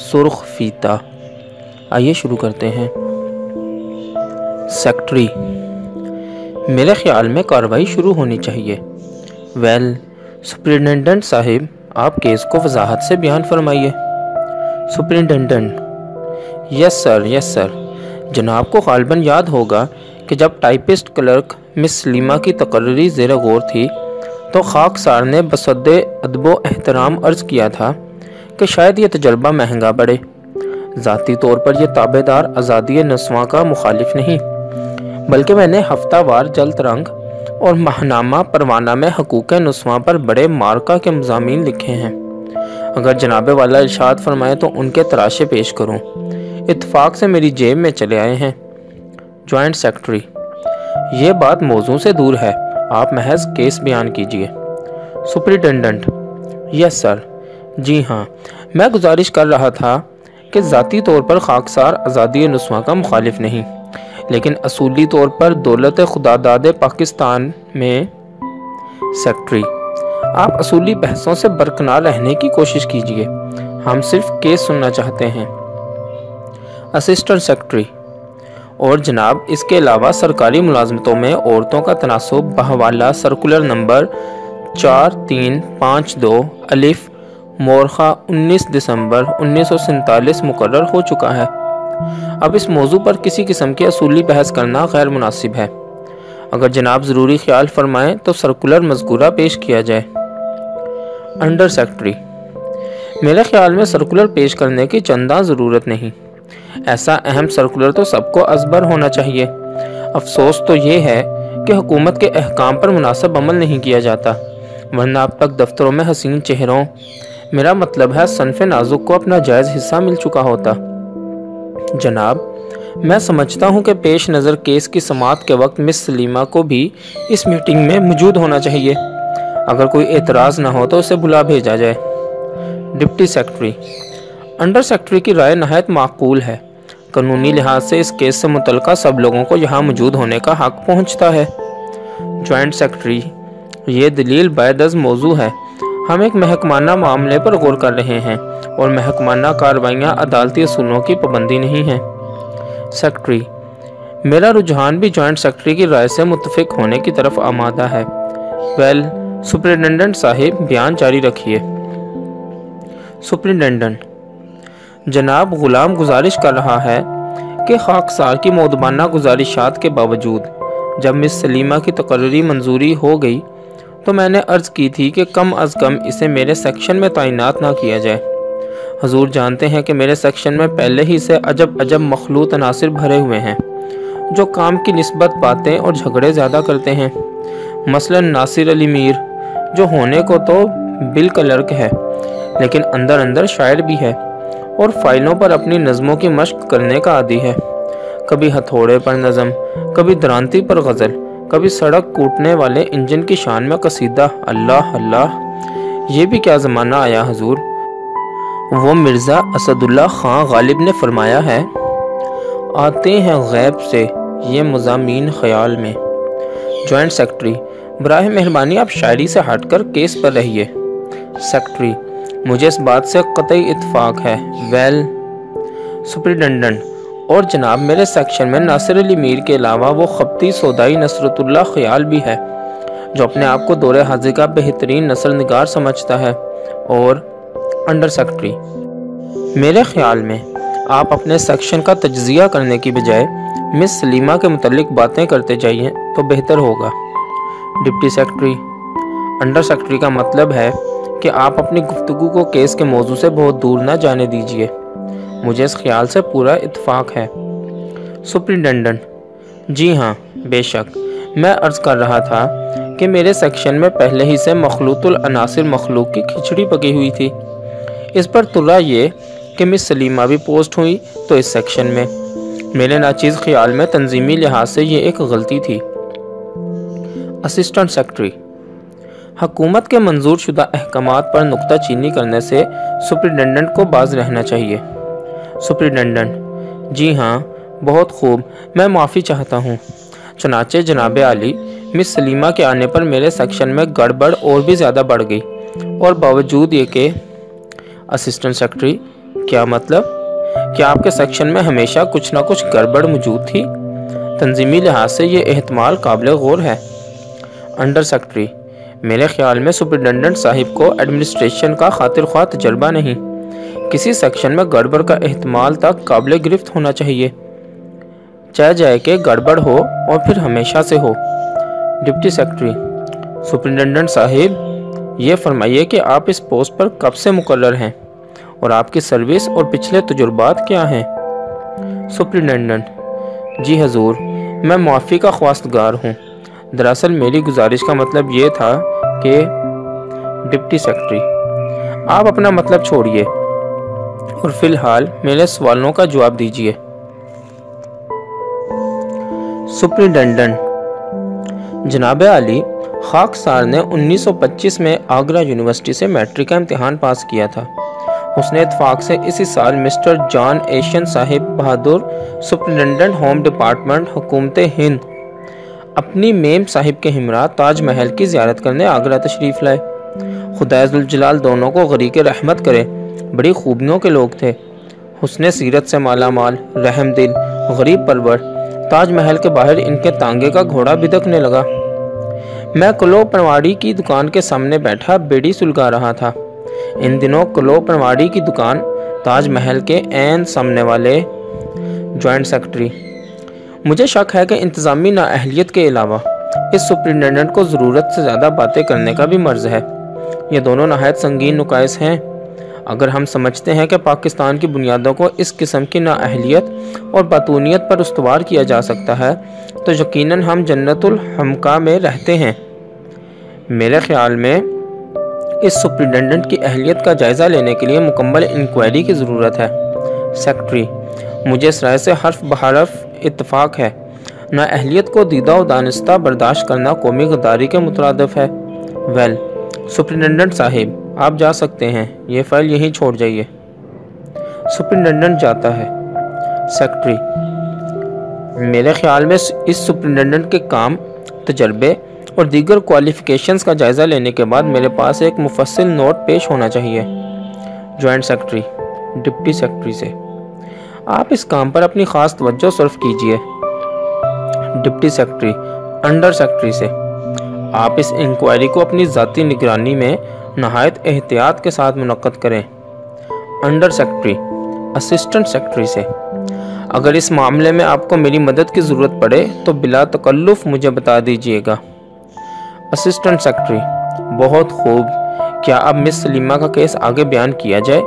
سرخ فیتا۔ آئیے شروع کرتے ہیں۔ سیکٹری۔ میرے خیال میں کاروائی شروع ہونی چاہیے۔ ویل سپرنٹینڈنٹ صاحب، آپ کیس کو وضاحت سے بیان فرمائیے۔ Superintendent yes sir yes sir. جناب کو غالباً یاد ہوگا کہ جب ٹائپسٹ کلرک مس سلیمہ کی تقرری زیر غور تھی، تو خاک سار نے بصد ادب و احترام عرض کیا تھا۔ کہ شاید یہ تجربہ مہنگا پڑے ذاتی طور پر یہ تابے دار آزادی نسواں کا مخالف نہیں، بلکہ میں نے ہفتہ وار جلد رنگ اور ماہنامہ پروانہ میں حقوق نسواں پر بڑے مارکا کے مضامین لکھے ہیں۔ اگر جناب والا ارشاد فرمائے تو ان کے تراشے پیش کروں۔ اتفاق سے میری جیب میں چلے آئے ہیں۔ جوائنٹ سیکٹری یہ بات موضوع سے دور ہے، آپ محض کیس بیان کیجیے۔ سپریٹنڈنٹ یس سر۔ جی ہاں میں گزارش کر رہا تھا کہ ذاتی طور پر خاکسار آزادی نسواں کا مخالف نہیں، لیکن اصولی طور پر دولت خدا داد پاکستان میں سیکٹری۔ آپ اصولی بحثوں سے برکنار رہنے کی کوشش کیجیے۔ ہم صرف کیس سننا چاہتے ہیں۔ اسسٹنٹ سیکٹری اور جناب، اس کے علاوہ سرکاری ملازمتوں میں عورتوں کا تناسب بحوالہ سرکولر نمبر چار تین پانچ دو الف مورخہ انیس دسمبر انیس سو سنتالیس مقرر ہو چکا ہے۔ اب اس موضوع پر کسی قسم کی اصولی بحث کرنا غیر مناسب ہے۔ اگر جناب ضروری خیال فرمائیں تو سرکولر مذکورہ پیش کیا جائے۔ Under secretary. میرے خیال میں سرکولر پیش کرنے کی چندہ ضرورت نہیں۔ ایسا اہم سرکولر تو سب کو ازبر ہونا چاہیے۔ افسوس تو یہ ہے کہ حکومت کے احکام پر مناسب عمل نہیں کیا جاتا۔ ورنہ اب تک دفتروں میں حسین چہروں میرا مطلب ہے صنف نازک کو اپنا جائز حصہ مل چکا ہوتا۔ جناب، میں سمجھتا ہوں کہ پیش نظر کیس کی سماعت کے وقت مس سلیمہ کو بھی اس میٹنگ میں موجود ہونا چاہیے۔ اگر کوئی اعتراض نہ ہو تو اسے بلا بھیجا جائے۔ ڈپٹی سیکٹری انڈر سیکٹری کی رائے نہایت معقول ہے۔ قانونی لحاظ سے اس کیس سے متعلقہ سب لوگوں کو یہاں موجود ہونے کا حق پہنچتا ہے۔ جوائنٹ سیکٹری یہ دلیل بیدز موضوع ہے۔ ہم ایک محکمانہ معاملے پر غور کر رہے ہیں اور محکمانہ کاروائیاں عدالتی اصولوں کی پابندی نہیں ہیں۔ سیکٹری میرا رجحان بھی جوائنٹ سیکٹری کی رائے سے متفق ہونے کی طرف آمادہ ہے۔ ویل سپرنٹینڈنٹ صاحب، بیان جاری رکھیے۔ سپرنٹینڈنٹ جناب، غلام گزارش کر رہا ہے کہ خاکسار کی مودبانہ گزارشات کے باوجود جب مس سلیمہ کی تقرری منظوری ہو گئی تو میں نے عرض کی تھی کہ کم از کم اسے میرے سیکشن میں تعینات نہ کیا جائے۔ حضور جانتے ہیں کہ میرے سیکشن میں پہلے ہی سے عجب عجب مخلوط عناصر بھرے ہوئے ہیں، جو کام کی نسبت باتیں اور جھگڑے زیادہ کرتے ہیں۔ مثلا ناصر علی میر، جو ہونے کو تو بل کلرک ہے، لیکن اندر اندر شاعر بھی ہے اور فائلوں پر اپنی نظموں کی مشق کرنے کا عادی ہے۔ کبھی ہتھوڑے پر نظم، کبھی درانتی پر غزل کبھی سڑک کوٹنے والے انجن کی شان میں قصیدہ اللہ اللہ، یہ بھی کیا زمانہ آیا حضور؟ وہ مرزا اسد اللہ خان غالب نے فرمایا ہے، آتے ہیں غیب سے یہ مضامین خیال میں۔ جوائنٹ سیکٹری، براہ مہربانی آپ شاعری سے ہٹ کر کیس پر رہیے۔ سیکٹری، مجھے اس بات سے قطعی اتفاق ہے۔ ویل سپریڈنڈنٹ اور جناب میرے سیکشن میں ناصر علی میر کے علاوہ وہ خبتی سودائی نصرت اللہ خیال بھی ہے، جو اپنے آپ کو دور حاضر کا بہترین نصر نگار سمجھتا ہے، اور انڈر سیکٹری میرے خیال میں آپ اپنے سیکشن کا تجزیہ کرنے کی بجائے مس سلیمہ کے متعلق باتیں کرتے جائیے تو بہتر ہوگا۔ ڈپٹی سیکٹری انڈر سیکٹری کا مطلب ہے کہ آپ اپنی گفتگو کو کیس کے موضوع سے بہت دور نہ جانے دیجیے مجھے اس خیال سے پورا اتفاق ہے۔ سپرنٹینڈنٹ جی ہاں بے شک۔ میں عرض کر رہا تھا کہ میرے سیکشن میں پہلے ہی سے مخلوط العناصر مخلوق کی کھچڑی پکی ہوئی تھی۔ اس پر تلا یہ کہ مس سلیمہ بھی پوسٹ ہوئی تو اس سیکشن میں۔ میرے ناچیز خیال میں تنظیمی لحاظ سے یہ ایک غلطی تھی۔ اسسٹنٹ سیکٹری حکومت کے منظور شدہ احکامات پر نقطہ چینی کرنے سے سپریڈنڈنٹ کو باز رہنا چاہیے۔ سپریڈنڈنٹ جی ہاں بہت خوب، میں معافی چاہتا ہوں۔ چنانچہ جناب علی مس سلیمہ کے آنے پر میرے سیکشن میں گڑبڑ اور بھی زیادہ بڑھ گئی۔ اور باوجود یہ کہ اسسٹنٹ سیکٹری کیا مطلب؟ کیا آپ کے سیکشن میں ہمیشہ کچھ نہ کچھ گڑبڑ موجود تھی؟ تنظیمی لحاظ سے یہ احتمال قابل غور ہے۔ انڈر سیکٹری میرے خیال میں سپرنٹنڈنٹ صاحب کو ایڈمنسٹریشن کا خاطر خواہ تجربہ نہیں۔ کسی سیکشن میں گڑبڑ کا احتمال تک قابل گرفت ہونا چاہیے۔ چاہے جائے کہ گڑبڑ ہو اور پھر ہمیشہ سے ہو۔ ڈپٹی سیکٹری سپرنٹنڈنٹ صاحب، یہ فرمائیے کہ آپ اس پوسٹ پر کب سے مقرر ہیں اور آپ کی سروس اور پچھلے تجربات کیا ہیں؟ سپرنٹنڈنٹ جی حضور، میں معافی کا خواستگار ہوں۔ دراصل میری گزارش کا مطلب یہ تھا کہ، ڈپٹی سیکٹری آپ اپنا مطلب چھوڑیے۔ اور فی الحال میرے سوالوں کا جواب دیجیے سپرنٹنڈنٹ، جناب علی خاک سار نے انیس سو پچیس میں آگرہ یونیورسٹی سے میٹرک کا امتحان پاس کیا تھا۔ اس نے اتفاق سے اسی سال مسٹر جان ایشین صاحب بہادر سپرنٹنڈنٹ ہوم ڈپارٹمنٹ حکومت ہند اپنی میم صاحب کے ہمراہ تاج محل کی زیارت کرنے آگرہ تشریف لائے۔ خدا عزالجلال دونوں کو غریق رحمت کرے۔ بڑی خوبیوں کے لوگ تھے۔ حسن سیرت سے مالا مال، رحم دل، غریب پرور، تاج محل کے باہر ان کے تانگے کا گھوڑا بدکنے لگا۔ میں کلو پنواڑی کی دکان کے سامنے بیٹھا بیڑی سلگا رہا تھا۔ ان دنوں کلو پنواڑی کی دکان، تاج محل کے این سامنے والے جوائنٹ سیکٹری مجھے شک ہے کہ انتظامی نااہلیت کے علاوہ اس سپرنٹنڈنٹ کو ضرورت سے زیادہ باتیں کرنے کا بھی مرض ہے۔ یہ دونوں نہایت سنگین نقائص ہیں۔ اگر ہم سمجھتے ہیں کہ پاکستان کی بنیادوں کو اس قسم کی نااہلیت اور باتونیت پر استوار کیا جا سکتا ہے، تو یقیناً ہم جنت الحمقہ میں رہتے ہیں۔ میرے خیال میں اس سپرنٹنڈنٹ کی اہلیت کا جائزہ لینے کے لیے مکمل انکوائری کی ضرورت ہے۔ سیکٹری مجھے اس رائے سے حرف بحرف اتفاق ہے۔ نہ اہلیت کو دیدہ و دانستہ برداشت کرنا قومی غداری کے مترادف ہے۔ ویل، سپرنٹنڈنٹ صاحب آپ جا سکتے ہیں۔ یہ فائل یہیں چھوڑ جائیے۔ سپرنٹنڈنٹ جاتا ہے۔ سیکٹری میرے خیال میں اس سپرنٹنڈنٹ کے کام، تجربے اور دیگر کوالیفیکیشنز کا جائزہ لینے کے بعد میرے پاس ایک مفصل نوٹ پیش ہونا چاہیے۔ جوائنٹ سیکٹری ڈپٹی سیکٹری سے۔ آپ اس کام پر اپنی خاص توجہ صرف کیجیے۔ ڈپٹی سیکٹری انڈر سیکٹری سے۔ آپ اس انکوائری کو اپنی ذاتی نگرانی میں نہایت احتیاط کے ساتھ منعقد کریں۔ انڈر سیکٹری اسسٹنٹ سیکٹری سے۔ اگر اس معاملے میں آپ کو میری مدد کی ضرورت پڑے تو بلا تکلف مجھے بتا دیجیے گا۔ اسسٹنٹ سیکٹری بہت خوب۔ کیا اب مس سلیمہ کا کیس آگے بیان کیا جائے؟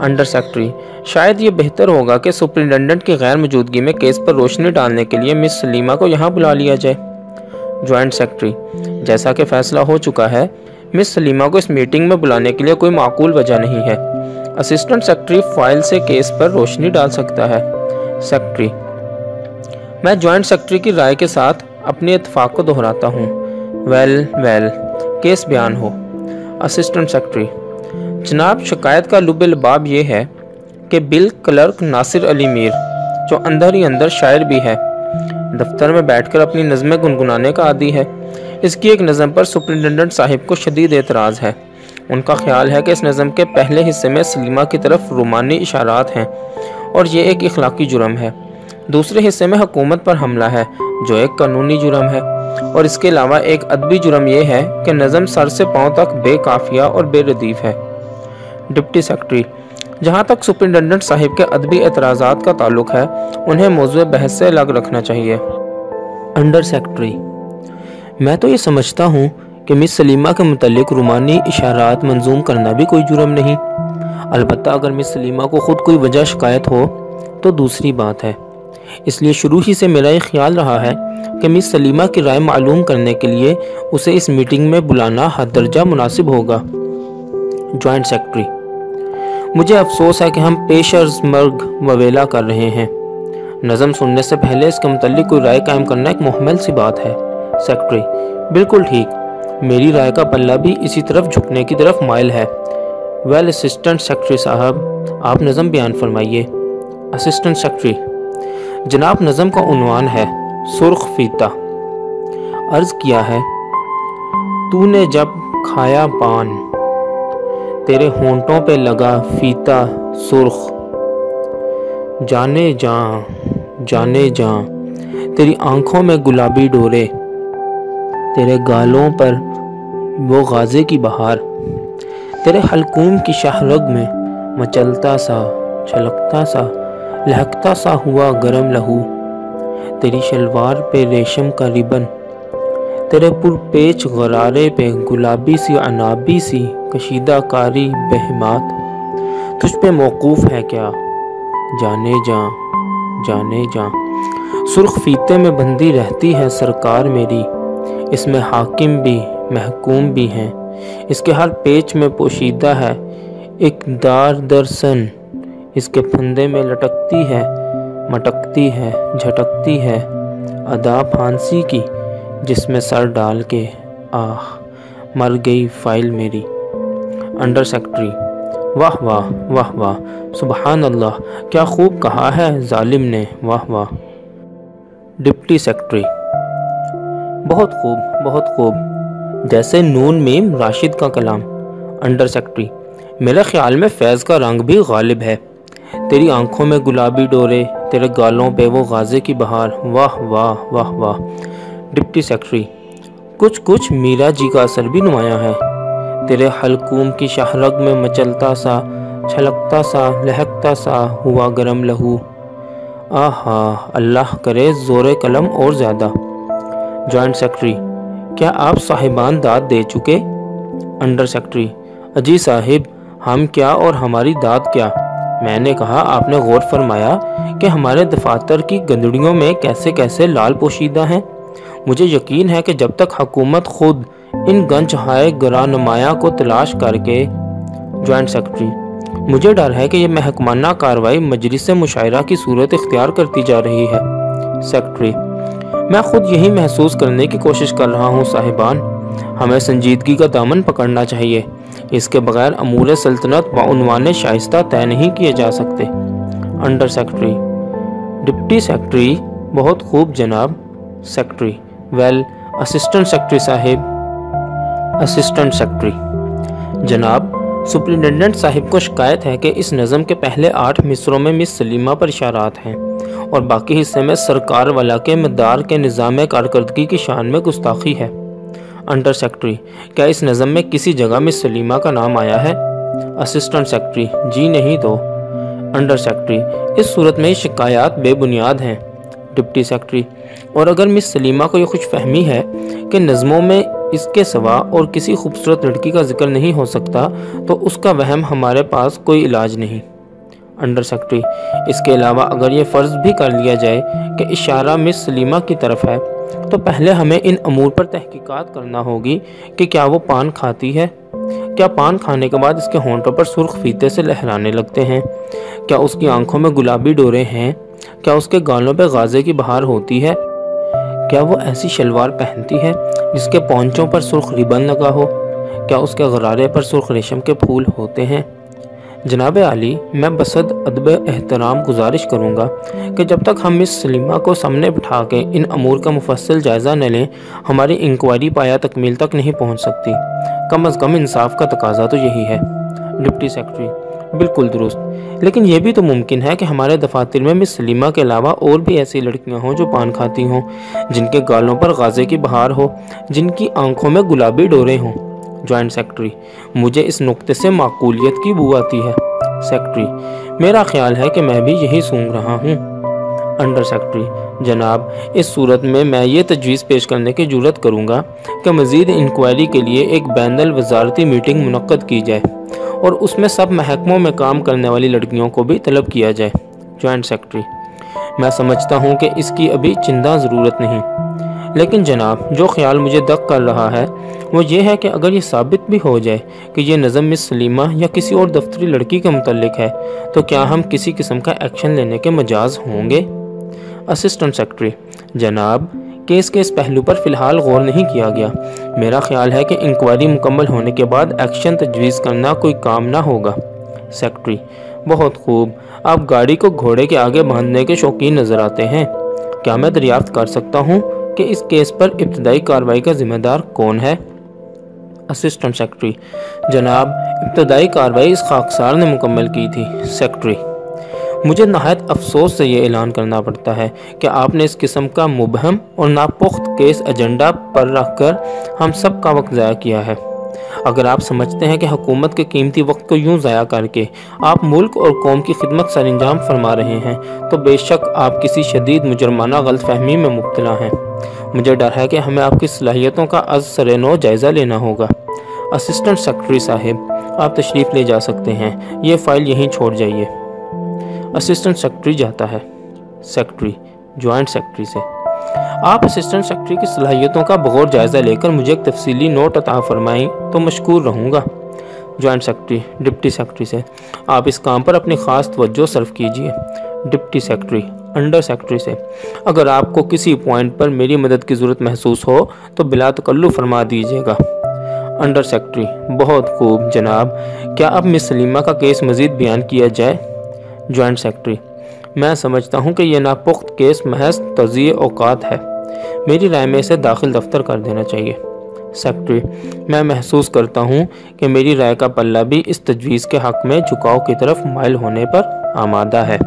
انڈر سیکٹری شاید یہ بہتر ہوگا کہ سپرنٹنڈنٹ کی غیر موجودگی میں کیس پر روشنی ڈالنے کے لیے مس سلیمہ کو یہاں بلا لیا جائے۔ جوائنٹ سیکٹری جیسا کہ فیصلہ ہو چکا ہے مس سلیمہ کو اس میٹنگ میں بلانے کے لیے کوئی معقول وجہ نہیں ہے۔ اسسٹنٹ سیکٹری فائل سے کیس پر روشنی ڈال سکتا ہے۔ سیکٹری میں جوائنٹ سیکٹری کی رائے کے ساتھ اپنے اتفاق کو دہراتا ہوں۔ ویل ویل کیس بیان ہو۔ اسسٹنٹ سیکٹری جناب، شکایت کا لب الباب یہ ہے کہ بل کلرک ناصر علی میر، جو اندر ہی اندر شاعر بھی ہے، دفتر میں بیٹھ کر اپنی نظمیں گنگنانے کا عادی ہے۔ اس کی ایک نظم پر سپرنٹنڈنٹ صاحب کو شدید اعتراض ہے۔ ان کا خیال ہے کہ اس نظم کے پہلے حصے میں سلیمہ کی طرف رومانی اشارات ہیں اور یہ ایک اخلاقی جرم ہے۔ دوسرے حصے میں حکومت پر حملہ ہے، جو ایک قانونی جرم ہے۔ اور اس کے علاوہ ایک ادبی جرم یہ ہے کہ نظم سر سے پاؤں تک بے کافیہ اور بے ردیف ہے۔ ڈپٹی سیکٹری جہاں تک سپرنٹنڈنٹ صاحب کے ادبی اعتراضات کا تعلق ہے، انہیں موضوع بحث سے الگ رکھنا چاہیے۔ انڈر سیکٹری میں تو یہ سمجھتا ہوں کہ مس سلیمہ کے متعلق رومانی اشارات منظوم کرنا بھی کوئی جرم نہیں۔ البتہ اگر مس سلیمہ کو خود کوئی وجہ شکایت ہو، تو دوسری بات ہے۔ اس لیے شروع ہی سے میرا یہ خیال رہا ہے کہ مس سلیمہ کی رائے معلوم کرنے کے لیے اسے اس میٹنگ میں بلانا حد درجہ مناسب ہوگا۔ جوائنٹ سیکٹری مجھے افسوس ہے کہ ہم پیشرز مرگ وویلا کر رہے ہیں۔ نظم سننے سے پہلے اس کے متعلق کوئی رائے قائم کرنا ایک محمل سی بات ہے۔ سیکٹری بالکل ٹھیک۔ میری رائے کا پلہ بھی اسی طرف جھکنے کی طرف مائل ہے۔ ویل اسسٹنٹ سیکٹری صاحب، آپ نظم بیان فرمائیے۔ اسسٹنٹ سیکٹری جناب نظم کا عنوان ہے، سرخ فیتہ عرض کیا ہے، تو نے جب کھایا پان، تیرے ہونٹوں پہ لگا فیتا سرخ۔ جانے جاں جانے جاں، تیری آنکھوں میں گلابی ڈورے۔ تیرے گالوں پر وہ غازے کی بہار۔ تیرے حلقوم کی شہرگ میں مچلتا سا، چھلکتا سا، لہکتا سا ہوا گرم لہو۔ تیری شلوار پہ ریشم کا ریبن تیرے پر پیچ غرارے پہ گلابی سی عنابی سی کشیدہ کاری بہمات۔ تجھ پہ موقوف ہے کیا؟ جانے جاں جانے جاں۔ سرخ فیتے میں بندی رہتی ہے سرکار میری۔ اس میں حاکم بھی، محکوم بھی ہیں۔ اس کے ہر پیچ میں پوشیدہ ہے، ایک دار درسن۔ اس کے پھندے میں لٹکتی ہے، مٹکتی ہے، جھٹکتی ہے۔ ادا پھانسی کی، جس میں سر ڈال کے۔ آہ، مر گئی فائل میری۔ Under secretary. واہ واہ واہ واہ۔ سبحان اللہ، کیا خوب کہا ہے ظالم نے۔ واہ واہ۔ Deputy secretary. بہت خوب بہت خوب۔ جیسے نون میم راشد کا کلام انڈر سیکٹری میرے خیال میں فیض کا رنگ بھی غالب ہے۔ تیری آنکھوں میں گلابی ڈورے، تیرے گالوں پہ وہ غازے کی بہار۔ واہ واہ واہ واہ۔ ڈپٹی سیکٹری کچھ کچھ میرا جی کا اثر بھی نمایاں ہے۔ تیرے حلقوم کی شہرگ میں مچلتا سا، چھلکتا سا، لہکتا سا ہوا گرم لہو۔ آہا، اللہ کرے زور قلم اور زیادہ۔ جوائنٹ سیکٹری کیا آپ صاحبان داد دے چکے؟ انڈر سیکٹری اجی صاحب، ہم کیا اور ہماری داد کیا؟ میں نے کہا، آپ نے غور فرمایا کہ ہمارے دفاتر کی گندڑیوں میں کیسے کیسے لال پوشیدہ ہیں۔ مجھے یقین ہے کہ جب تک حکومت خود ان گنج ہائے گرا کو تلاش کر کے۔ جوائنٹ سیکٹری مجھے ڈر ہے کہ یہ محکمانہ کاروائی مجلس مشاعرہ کی صورت اختیار کرتی جا رہی ہے۔ سیکٹری میں خود یہی محسوس کرنے کی کوشش کر رہا ہوں، صاحبان۔ ہمیں سنجیدگی کا دامن پکڑنا چاہیے۔ اس کے بغیر امور سلطنت و عنوان شائستہ طے نہیں کیے جا سکتے۔ انڈر سیکٹری ڈپٹی سیکٹری بہت خوب جناب۔ سیکٹری ویل اسسٹنٹ سیکٹری صاحب۔ اسسٹنٹ سیکٹری جناب سپرنٹینڈنٹ صاحب کو شکایت ہے کہ اس نظم کے پہلے آٹھ مصروں میں مس سلیمہ پر اشارات ہیں اور باقی حصے میں سرکار والا کے مدار کے نظام کارکردگی کی شان میں گستاخی ہے۔ انڈر سیکٹری کیا اس نظم میں کسی جگہ مس سلیمہ کا نام آیا ہے؟ اسسٹنٹ سیکٹری جی نہیں تو۔ انڈر سیکٹری اس صورت میں شکایات بے بنیاد ہیں۔ ڈپٹی سیکٹری اور اگر مس سلیمہ کو یہ خوش فہمی ہے کہ نظموں میں اس کے سوا اور کسی خوبصورت لڑکی کا ذکر نہیں ہو سکتا، تو اس کا وہم ہمارے پاس کوئی علاج نہیں۔ انڈر سیکٹری اس کے علاوہ اگر یہ فرض بھی کر لیا جائے کہ اشارہ مس سلیمہ کی طرف ہے، تو پہلے ہمیں ان امور پر تحقیقات کرنا ہوگی کہ کیا وہ پان کھاتی ہے۔ کیا پان کھانے کے بعد اس کے ہونٹوں پر سرخ فیتے سے لہرانے لگتے ہیں؟ کیا اس کی آنکھوں میں گلابی ڈورے ہیں؟ کیا اس کے گالوں پہ غازے کی بہار ہوتی ہے؟ کیا وہ ایسی شلوار پہنتی ہے جس کے پونچوں پر سرخ ریبن لگا ہو؟ کیا اس کے غرارے پر سرخ ریشم کے پھول ہوتے ہیں؟ جناب علی میں بسد ادب احترام گزارش کروں گا کہ جب تک ہم اس سلیمہ کو سامنے بٹھا کے ان امور کا مفصل جائزہ نہ لیں، ہماری انکوائری پایا تکمیل تک نہیں پہنچ سکتی۔ کم از کم انصاف کا تقاضا تو یہی ہے۔ ڈپٹی سیکٹری بالکل درست۔ لیکن یہ بھی تو ممکن ہے کہ ہمارے دفاتر میں مس سلیمہ کے علاوہ اور بھی ایسی لڑکیاں ہوں جو پان کھاتی ہوں، جن کے گالوں پر غازے کی بہار ہو، جن کی آنکھوں میں گلابی ڈورے ہوں۔ جوائنٹ سیکٹری مجھے اس نقطے سے معقولیت کی بو آتی ہے۔ سیکٹری میرا خیال ہے کہ میں بھی یہی سونگ رہا ہوں۔ انڈر سیکٹری جناب، اس صورت میں میں یہ تجویز پیش کرنے کی جرت کروں گا کہ مزید انکوائری کے لیے ایک بین الوزارتی میٹنگ منعقد کی جائے اور اس میں سب محکموں میں کام کرنے والی لڑکیوں کو بھی طلب کیا جائے۔ جوائنٹ سیکٹری میں سمجھتا ہوں کہ اس کی ابھی چندہ ضرورت نہیں۔ لیکن جناب، جو خیال مجھے دق کر رہا ہے، وہ یہ ہے کہ اگر یہ ثابت بھی ہو جائے کہ یہ نظم مس سلیمہ یا کسی اور دفتری لڑکی کے متعلق ہے، تو کیا ہم کسی قسم کا ایکشن لینے کے مجاز ہوں گے؟ اسسٹنٹ سیکٹری جناب کیس کے اس پہلو پر فی الحال غور نہیں کیا گیا۔ میرا خیال ہے کہ انکوائری مکمل ہونے کے بعد ایکشن تجویز کرنا کوئی کام نہ ہوگا۔ سیکٹری بہت خوب۔ آپ گاڑی کو گھوڑے کے آگے باندھنے کے شوقین نظر آتے ہیں۔ کیا میں دریافت کر سکتا ہوں کہ اس کیس پر ابتدائی کاروائی کا ذمہ دار کون ہے؟ اسسٹنٹ سیکٹری جناب، ابتدائی کاروائی اس خاکسار نے مکمل کی تھی۔ سیکٹری مجھے نہایت افسوس سے یہ اعلان کرنا پڑتا ہے کہ آپ نے اس قسم کا مبہم اور ناپخت کیس ایجنڈا پر رکھ کر ہم سب کا وقت ضائع کیا ہے۔ اگر آپ سمجھتے ہیں کہ حکومت کے قیمتی وقت کو یوں ضائع کر کے آپ ملک اور قوم کی خدمت سر انجام فرما رہے ہیں، تو بے شک آپ کسی شدید مجرمانہ غلط فہمی میں مبتلا ہیں۔ مجھے ڈر ہے کہ ہمیں آپ کی صلاحیتوں کا از سر نو جائزہ لینا ہوگا۔ اسسٹنٹ سیکٹری صاحب، آپ تشریف لے جا سکتے ہیں، یہ فائل یہیں چھوڑ جائیے۔ اسسٹنٹ سیکٹری جاتا ہے۔ سیکٹری جوائنٹ سیکٹری سے۔ آپ اسسٹنٹ سیکٹری کی صلاحیتوں کا بغور جائزہ لے کر مجھے ایک تفصیلی نوٹ عطا فرمائیں تو مشکور رہوں گا۔ جوائنٹ سیکٹری ڈپٹی سیکٹری سے۔ آپ اس کام پر اپنی خاص توجہ صرف کیجیے۔ ڈپٹی سیکٹری انڈر سیکٹری سے۔ اگر آپ کو کسی پوائنٹ پر میری مدد کی ضرورت محسوس ہو تو بلا تکلو فرما دیجیے گا۔ انڈر سیکٹری بہت خوب۔ جناب، کیا اب مس سلیمہ کا کیس مزید بیان کیا جائے؟ جوائنٹ سیکٹری میں سمجھتا ہوں کہ یہ ناپخت کیس محض تضیع اوقات ہے۔ میری رائے میں اسے داخل دفتر کر دینا چاہیے۔ سیکٹری میں محسوس کرتا ہوں کہ میری رائے کا پلہ بھی اس تجویز کے حق میں جھکاؤ کی طرف مائل ہونے پر آمادہ ہے۔